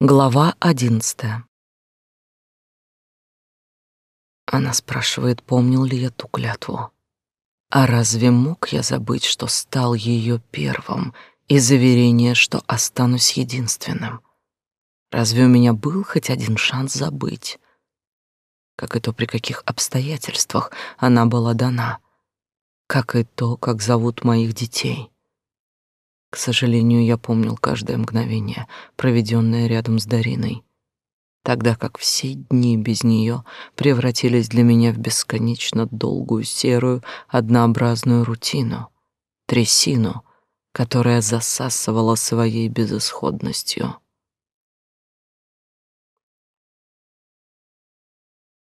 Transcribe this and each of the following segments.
Глава одиннадцатая. Она спрашивает, помнил ли я ту клятву. А разве мог я забыть, что стал ее первым, и заверение, что останусь единственным? Разве у меня был хоть один шанс забыть? Как и то, при каких обстоятельствах она была дана, как и то, как зовут моих детей — к сожалению, я помнил каждое мгновение, проведенное рядом с Дариной, тогда как все дни без нее превратились для меня в бесконечно долгую серую однообразную рутину, трясину, которая засасывала своей безысходностью.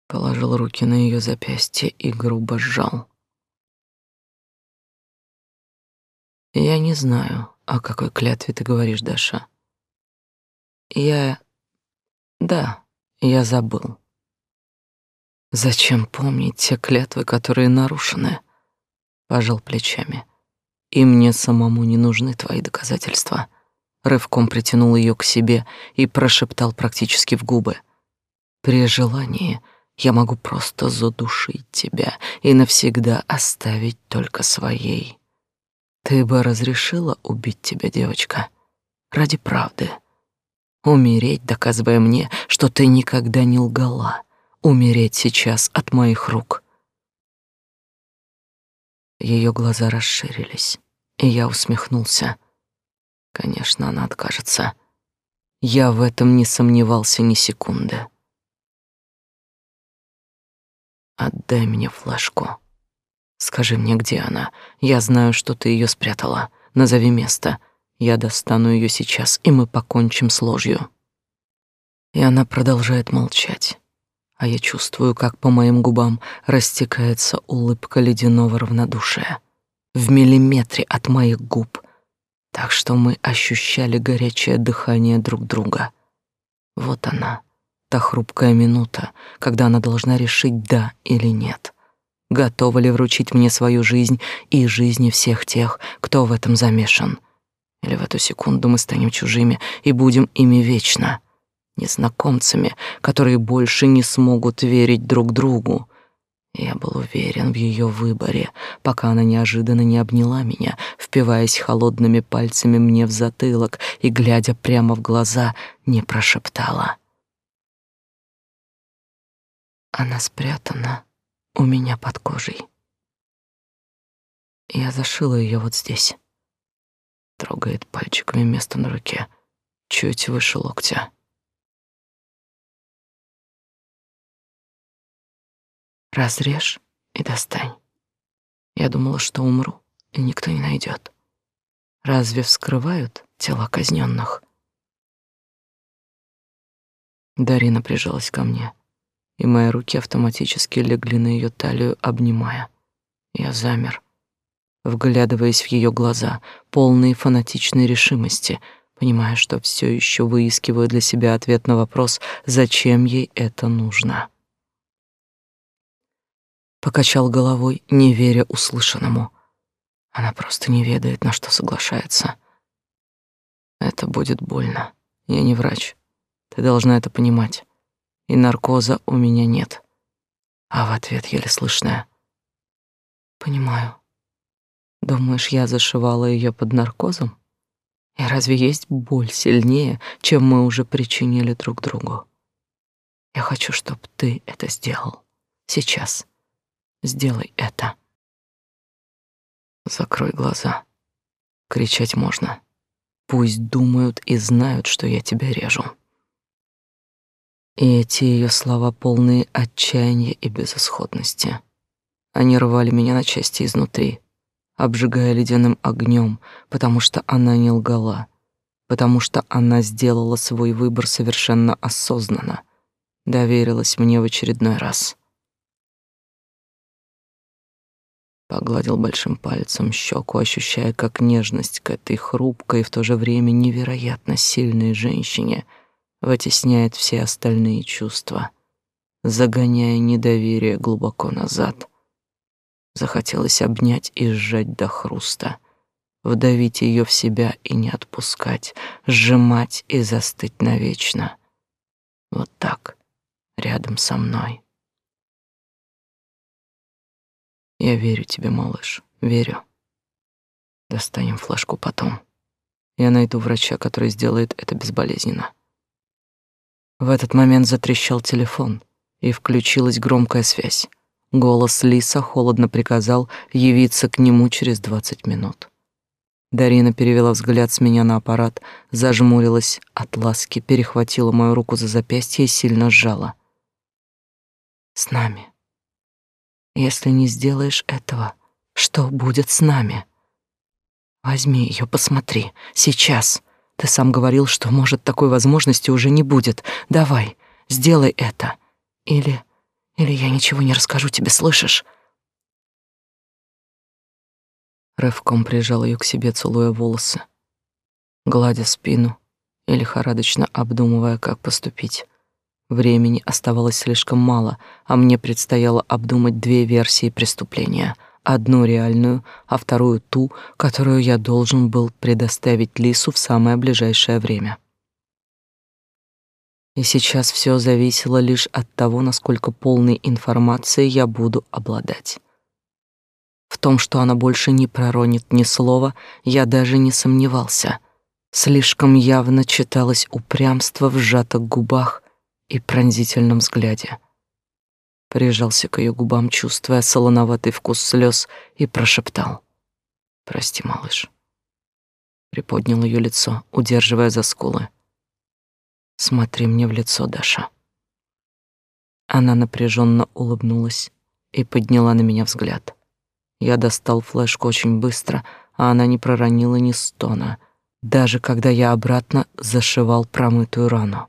Положил руки на ее запястье и грубо сжал. Я не знаю, о какой клятве ты говоришь, Даша. Я... Да, я забыл. Зачем помнить те клятвы, которые нарушены? Пожал плечами. И мне самому не нужны твои доказательства. Рывком притянул ее к себе и прошептал практически в губы. При желании я могу просто задушить тебя и навсегда оставить только своей. Ты бы разрешила убить тебя, девочка, ради правды. Умереть, доказывая мне, что ты никогда не лгала. Умереть сейчас от моих рук. Ее глаза расширились, и я усмехнулся. Конечно, она откажется. Я в этом не сомневался ни секунды. Отдай мне флешку. Скажи мне, где она? Я знаю, что ты ее спрятала. Назови место. Я достану ее сейчас, и мы покончим с ложью. И она продолжает молчать. А я чувствую, как по моим губам растекается улыбка ледяного равнодушия. В миллиметре от моих губ. Так что мы ощущали горячее дыхание друг друга. Вот она, та хрупкая минута, когда она должна решить «да» или «нет» готова ли вручить мне свою жизнь и жизни всех тех, кто в этом замешан. Или в эту секунду мы станем чужими и будем ими вечно, незнакомцами, которые больше не смогут верить друг другу. Я был уверен в ее выборе, пока она неожиданно не обняла меня, впиваясь холодными пальцами мне в затылок и, глядя прямо в глаза, не прошептала. Она спрятана у меня под кожей. Я зашила ее вот здесь. Трогает пальчиками место на руке, чуть выше локтя. Разрежь и достань. Я думала, что умру, и никто не найдет. Разве вскрывают тела казненных? Дарина прижалась ко мне и мои руки автоматически легли на ее талию, обнимая. Я замер, вглядываясь в ее глаза, полные фанатичной решимости, понимая, что все еще выискиваю для себя ответ на вопрос, зачем ей это нужно. Покачал головой, не веря услышанному. Она просто не ведает, на что соглашается. Это будет больно. Я не врач. Ты должна это понимать и наркоза у меня нет. А в ответ еле слышное. Понимаю. Думаешь, я зашивала ее под наркозом? И разве есть боль сильнее, чем мы уже причинили друг другу? Я хочу, чтобы ты это сделал. Сейчас. Сделай это. Закрой глаза. Кричать можно. Пусть думают и знают, что я тебя режу. И эти ее слова полные отчаяния и безысходности. Они рвали меня на части изнутри, обжигая ледяным огнем, потому что она не лгала, потому что она сделала свой выбор совершенно осознанно, доверилась мне в очередной раз. Погладил большим пальцем щеку, ощущая, как нежность к этой хрупкой и в то же время невероятно сильной женщине — вытесняет все остальные чувства, загоняя недоверие глубоко назад. Захотелось обнять и сжать до хруста, вдавить ее в себя и не отпускать, сжимать и застыть навечно. Вот так, рядом со мной. Я верю тебе, малыш, верю. Достанем флажку потом. Я найду врача, который сделает это безболезненно. В этот момент затрещал телефон, и включилась громкая связь. Голос Лиса холодно приказал явиться к нему через двадцать минут. Дарина перевела взгляд с меня на аппарат, зажмурилась от ласки, перехватила мою руку за запястье и сильно сжала. «С нами. Если не сделаешь этого, что будет с нами? Возьми ее, посмотри, сейчас. Ты сам говорил, что, может, такой возможности уже не будет. Давай, сделай это. Или... или я ничего не расскажу тебе, слышишь?» Рывком прижал ее к себе, целуя волосы, гладя спину и лихорадочно обдумывая, как поступить. Времени оставалось слишком мало, а мне предстояло обдумать две версии преступления. Одну реальную, а вторую ту, которую я должен был предоставить Лису в самое ближайшее время. И сейчас все зависело лишь от того, насколько полной информацией я буду обладать. В том, что она больше не проронит ни слова, я даже не сомневался. Слишком явно читалось упрямство в сжатых губах и пронзительном взгляде. Прижался к ее губам, чувствуя солоноватый вкус слез, и прошептал: "Прости, малыш". Приподнял ее лицо, удерживая за скулы. "Смотри мне в лицо, Даша". Она напряженно улыбнулась и подняла на меня взгляд. Я достал флешку очень быстро, а она не проронила ни стона, даже когда я обратно зашивал промытую рану.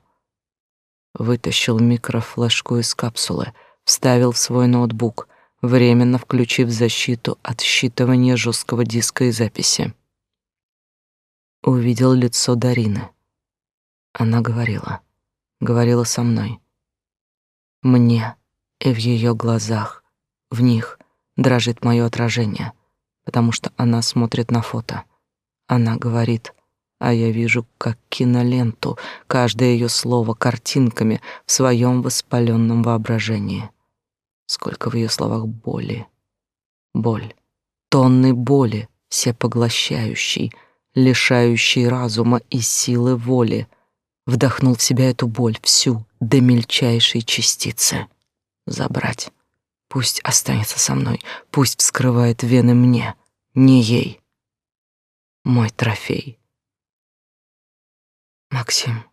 Вытащил микрофлешку из капсулы, вставил в свой ноутбук, временно включив защиту от считывания жесткого диска и записи. Увидел лицо Дарины. Она говорила, говорила со мной. Мне и в ее глазах, в них дрожит мое отражение, потому что она смотрит на фото. Она говорит, а я вижу как киноленту каждое ее слово картинками в своем воспаленном воображении. Сколько в ее словах боли. Боль. Тонны боли, всепоглощающей, лишающей разума и силы воли. Вдохнул в себя эту боль всю, до мельчайшей частицы. Забрать Пусть останется со мной, пусть вскрывает вены мне, не ей. Мой трофей. Максим.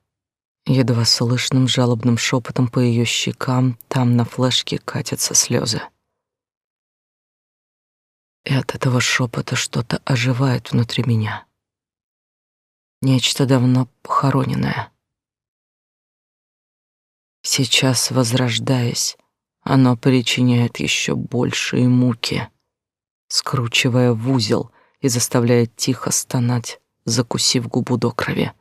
Едва слышным жалобным шепотом по ее щекам там на флешке катятся слезы. И от этого шепота что-то оживает внутри меня. Нечто давно похороненное. Сейчас, возрождаясь, оно причиняет еще большие муки, скручивая в узел и заставляя тихо стонать, закусив губу до крови.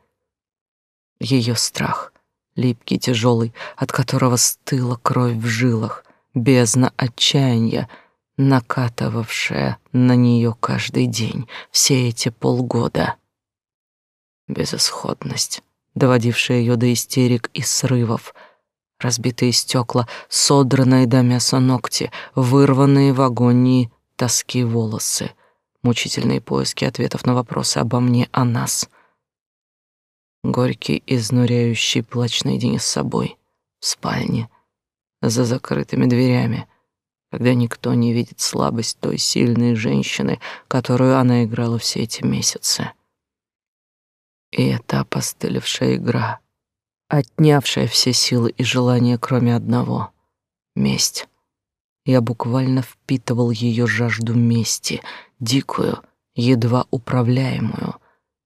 Ее страх, липкий, тяжелый, от которого стыла кровь в жилах, бездна отчаяния, накатывавшая на нее каждый день все эти полгода. Безысходность, доводившая ее до истерик и срывов — разбитые стекла, содранные до мяса ногти, вырванные в агонии тоски волосы, мучительные поиски ответов на вопросы обо мне, о нас. Горький, изнуряющий плач наедине с собой, в спальне, за закрытыми дверями, когда никто не видит слабость той сильной женщины, которую она играла все эти месяцы. И эта опостылевшая игра — отнявшая все силы и желания, кроме одного — месть. Я буквально впитывал ее жажду мести, дикую, едва управляемую,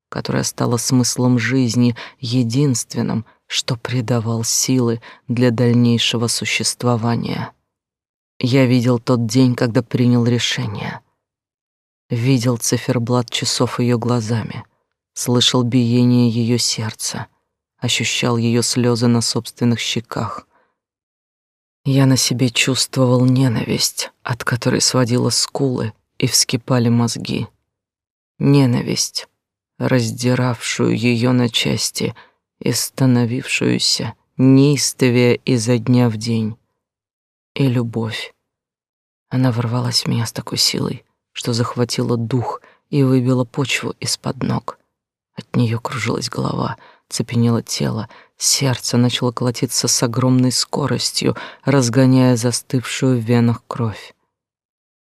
которая стала смыслом жизни, единственным, что придавал силы для дальнейшего существования. Я видел тот день, когда принял решение. Видел циферблат часов ее глазами, слышал биение ее сердца — ощущал ее слезы на собственных щеках. Я на себе чувствовал ненависть, от которой сводила скулы и вскипали мозги. Ненависть, раздиравшую ее на части и становившуюся неистовее изо дня в день. И любовь. Она ворвалась в меня с такой силой, что захватила дух и выбила почву из-под ног. От нее кружилась голова, цепенело тело, сердце начало колотиться с огромной скоростью, разгоняя застывшую в венах кровь.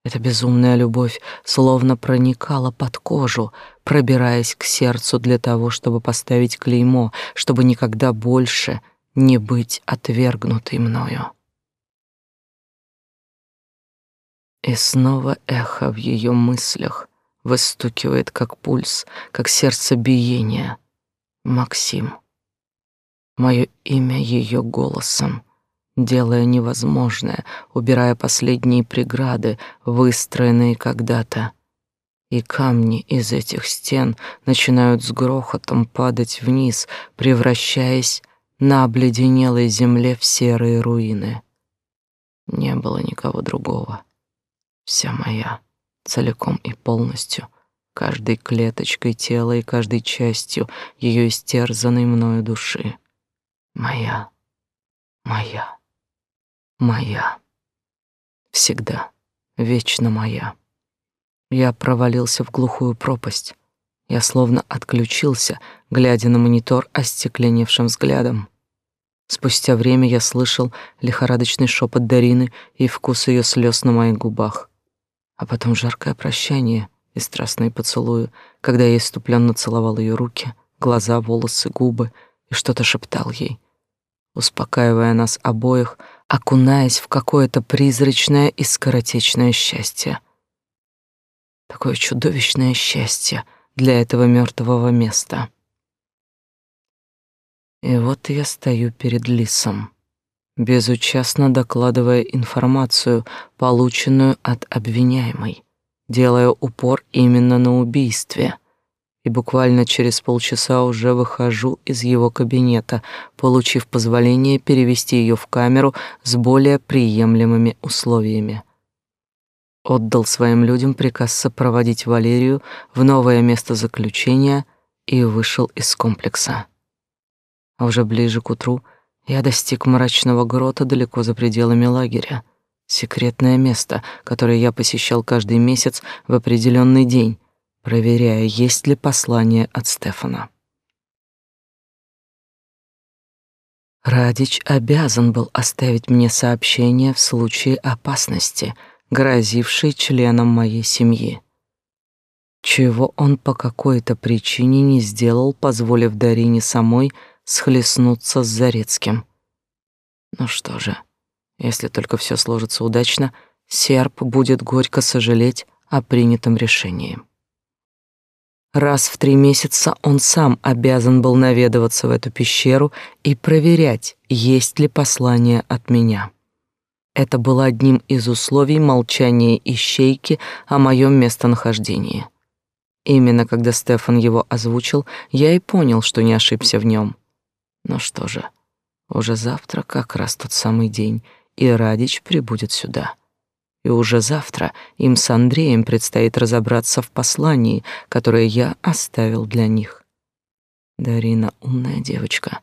Эта безумная любовь словно проникала под кожу, пробираясь к сердцу для того, чтобы поставить клеймо, чтобы никогда больше не быть отвергнутой мною. И снова эхо в ее мыслях выстукивает, как пульс, как сердцебиение. Максим. Мое имя ее голосом, делая невозможное, убирая последние преграды, выстроенные когда-то. И камни из этих стен начинают с грохотом падать вниз, превращаясь на обледенелой земле в серые руины. Не было никого другого. Вся моя, целиком и полностью, каждой клеточкой тела и каждой частью ее истерзанной мною души. Моя, моя моя. Всегда, вечно моя. Я провалился в глухую пропасть. Я словно отключился, глядя на монитор остекленевшим взглядом. Спустя время я слышал лихорадочный шепот Дарины и вкус ее слез на моих губах. А потом жаркое прощание и страстные поцелуи, когда я иступленно целовал ее руки, глаза, волосы, губы и что-то шептал ей, успокаивая нас обоих, окунаясь в какое-то призрачное и скоротечное счастье. Такое чудовищное счастье для этого мертвого места. И вот я стою перед лисом, безучастно докладывая информацию, полученную от обвиняемой, делая упор именно на убийстве — и буквально через полчаса уже выхожу из его кабинета, получив позволение перевести ее в камеру с более приемлемыми условиями. Отдал своим людям приказ сопроводить Валерию в новое место заключения и вышел из комплекса. А уже ближе к утру я достиг мрачного грота далеко за пределами лагеря. Секретное место, которое я посещал каждый месяц в определенный день, проверяя, есть ли послание от Стефана. Радич обязан был оставить мне сообщение в случае опасности, грозившей членам моей семьи. Чего он по какой-то причине не сделал, позволив Дарине самой схлестнуться с Зарецким. Ну что же, если только все сложится удачно, серп будет горько сожалеть о принятом решении. Раз в три месяца он сам обязан был наведываться в эту пещеру и проверять, есть ли послание от меня. Это было одним из условий молчания ищейки о моем местонахождении. Именно когда Стефан его озвучил, я и понял, что не ошибся в нем. Ну что же, уже завтра как раз тот самый день, и Радич прибудет сюда и уже завтра им с Андреем предстоит разобраться в послании, которое я оставил для них. Дарина умная девочка.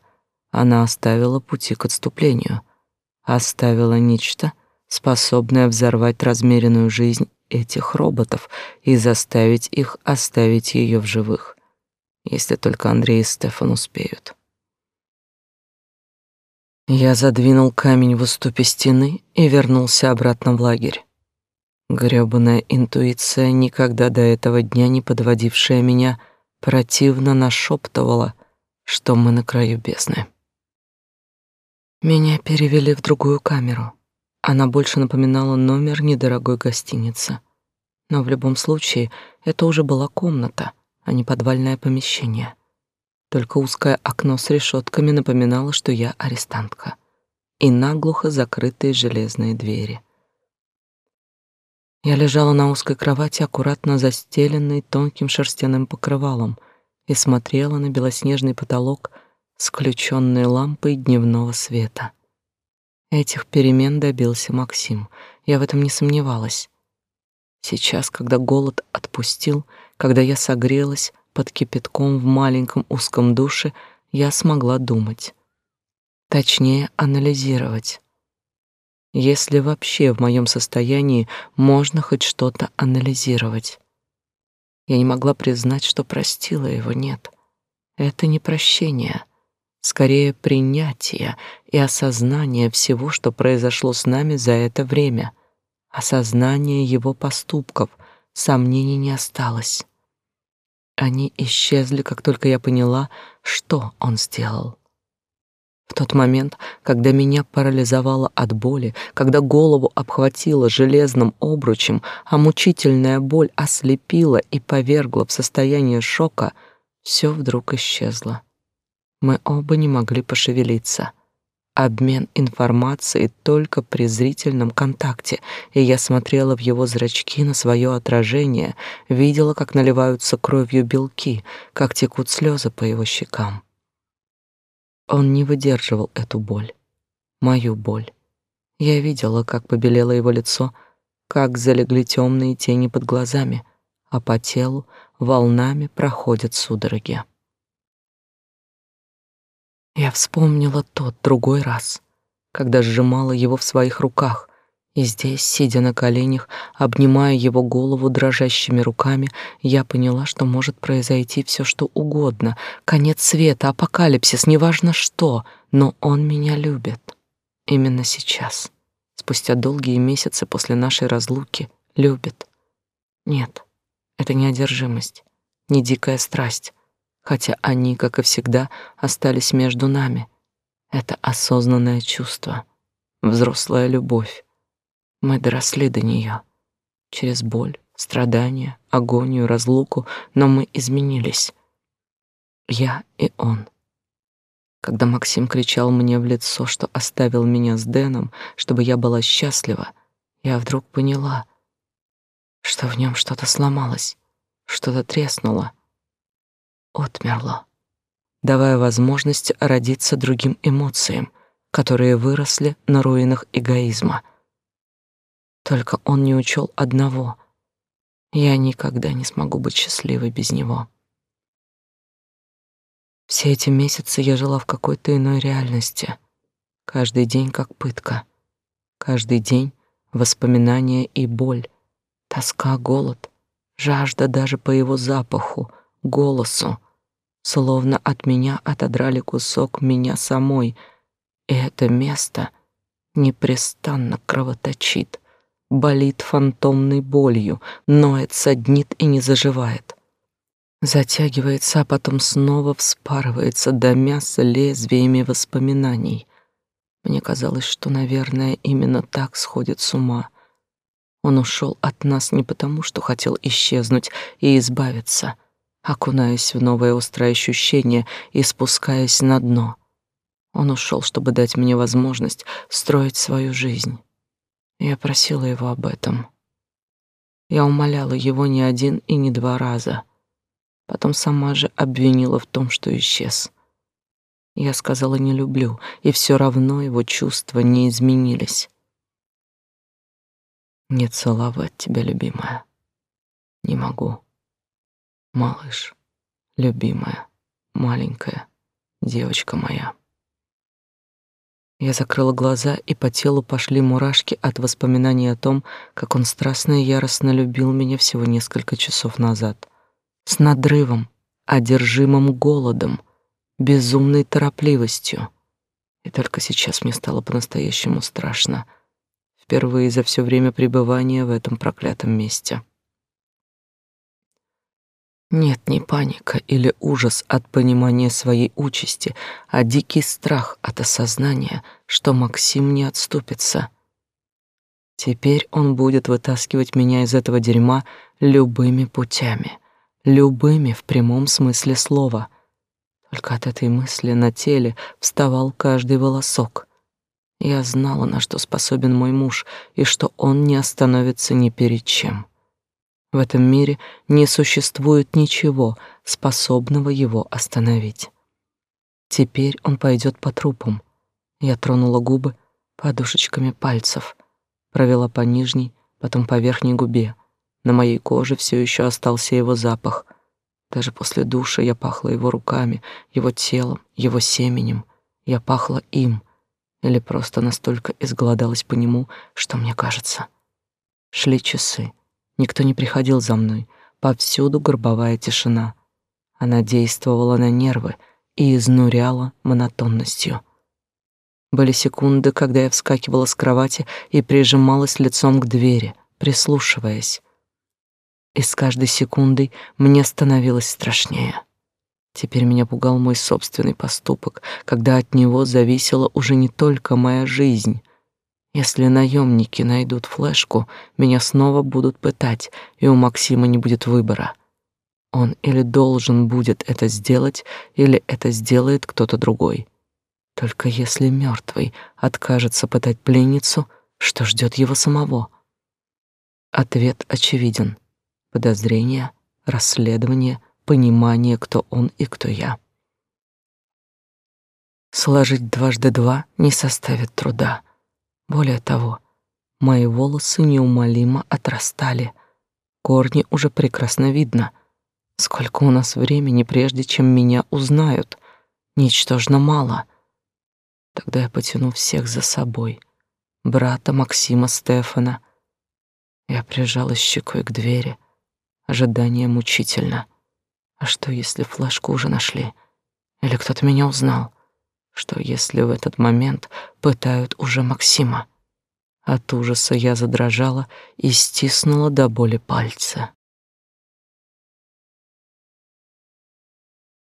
Она оставила пути к отступлению, оставила нечто, способное взорвать размеренную жизнь этих роботов и заставить их оставить ее в живых, если только Андрей и Стефан успеют. Я задвинул камень в уступе стены и вернулся обратно в лагерь. Грёбаная интуиция, никогда до этого дня не подводившая меня, противно нашептывала, что мы на краю бездны. Меня перевели в другую камеру. Она больше напоминала номер недорогой гостиницы. Но в любом случае это уже была комната, а не подвальное помещение. Только узкое окно с решетками напоминало, что я арестантка. И наглухо закрытые железные двери. Я лежала на узкой кровати, аккуратно застеленной тонким шерстяным покрывалом, и смотрела на белоснежный потолок с включенной лампой дневного света. Этих перемен добился Максим, я в этом не сомневалась. Сейчас, когда голод отпустил, Когда я согрелась под кипятком в маленьком узком душе, я смогла думать. Точнее, анализировать. Если вообще в моем состоянии можно хоть что-то анализировать. Я не могла признать, что простила его, нет. Это не прощение, скорее принятие и осознание всего, что произошло с нами за это время. Осознание его поступков, сомнений не осталось. Они исчезли, как только я поняла, что он сделал. В тот момент, когда меня парализовало от боли, когда голову обхватило железным обручем, а мучительная боль ослепила и повергла в состояние шока, все вдруг исчезло. Мы оба не могли пошевелиться. Обмен информацией только при зрительном контакте, и я смотрела в его зрачки на свое отражение, видела, как наливаются кровью белки, как текут слезы по его щекам. Он не выдерживал эту боль, мою боль. Я видела, как побелело его лицо, как залегли темные тени под глазами, а по телу волнами проходят судороги. Я вспомнила тот другой раз, когда сжимала его в своих руках, и здесь, сидя на коленях, обнимая его голову дрожащими руками, я поняла, что может произойти все, что угодно. Конец света, апокалипсис, неважно что, но он меня любит. Именно сейчас, спустя долгие месяцы после нашей разлуки, любит. Нет, это не одержимость, не дикая страсть, хотя они, как и всегда, остались между нами. Это осознанное чувство, взрослая любовь мы доросли до нее. Через боль, страдания, агонию, разлуку, но мы изменились. Я и он. Когда Максим кричал мне в лицо, что оставил меня с Дэном, чтобы я была счастлива, я вдруг поняла, что в нем что-то сломалось, что-то треснуло, отмерло, давая возможность родиться другим эмоциям, которые выросли на руинах эгоизма — только он не учел одного. Я никогда не смогу быть счастливой без него. Все эти месяцы я жила в какой-то иной реальности. Каждый день как пытка. Каждый день воспоминания и боль, тоска, голод, жажда даже по его запаху, голосу, словно от меня отодрали кусок меня самой, и это место непрестанно кровоточит болит фантомной болью, ноет, саднит и не заживает. Затягивается, а потом снова вспарывается до мяса лезвиями воспоминаний. Мне казалось, что, наверное, именно так сходит с ума. Он ушел от нас не потому, что хотел исчезнуть и избавиться, окунаясь в новое острое ощущение и спускаясь на дно. Он ушел, чтобы дать мне возможность строить свою жизнь. Я просила его об этом. Я умоляла его не один и не два раза. Потом сама же обвинила в том, что исчез. Я сказала «не люблю», и все равно его чувства не изменились. Не целовать тебя, любимая. Не могу. Малыш, любимая, маленькая девочка моя. Я закрыла глаза, и по телу пошли мурашки от воспоминаний о том, как он страстно и яростно любил меня всего несколько часов назад. С надрывом, одержимым голодом, безумной торопливостью. И только сейчас мне стало по-настоящему страшно. Впервые за все время пребывания в этом проклятом месте. Нет, не паника или ужас от понимания своей участи, а дикий страх от осознания, что Максим не отступится. Теперь он будет вытаскивать меня из этого дерьма любыми путями, любыми в прямом смысле слова. Только от этой мысли на теле вставал каждый волосок. Я знала, на что способен мой муж, и что он не остановится ни перед чем. В этом мире не существует ничего, способного его остановить. Теперь он пойдет по трупам. Я тронула губы подушечками пальцев, провела по нижней, потом по верхней губе, На моей коже все еще остался его запах. Даже после душа я пахла его руками, его телом, его семенем. Я пахла им. Или просто настолько изголодалась по нему, что мне кажется. Шли часы. Никто не приходил за мной. Повсюду горбовая тишина. Она действовала на нервы и изнуряла монотонностью. Были секунды, когда я вскакивала с кровати и прижималась лицом к двери, прислушиваясь. И с каждой секундой мне становилось страшнее. Теперь меня пугал мой собственный поступок, когда от него зависела уже не только моя жизнь. Если наемники найдут флешку, меня снова будут пытать, и у Максима не будет выбора. Он или должен будет это сделать, или это сделает кто-то другой. Только если мертвый откажется пытать пленницу, что ждет его самого? Ответ очевиден. Подозрение, расследование, понимание, кто он и кто я. Сложить дважды два не составит труда. Более того, мои волосы неумолимо отрастали. Корни уже прекрасно видно. Сколько у нас времени, прежде чем меня узнают? Ничтожно мало — Тогда я потяну всех за собой. Брата Максима Стефана. Я прижалась щекой к двери. Ожидание мучительно. А что, если флешку уже нашли? Или кто-то меня узнал? Что, если в этот момент пытают уже Максима? От ужаса я задрожала и стиснула до боли пальцы.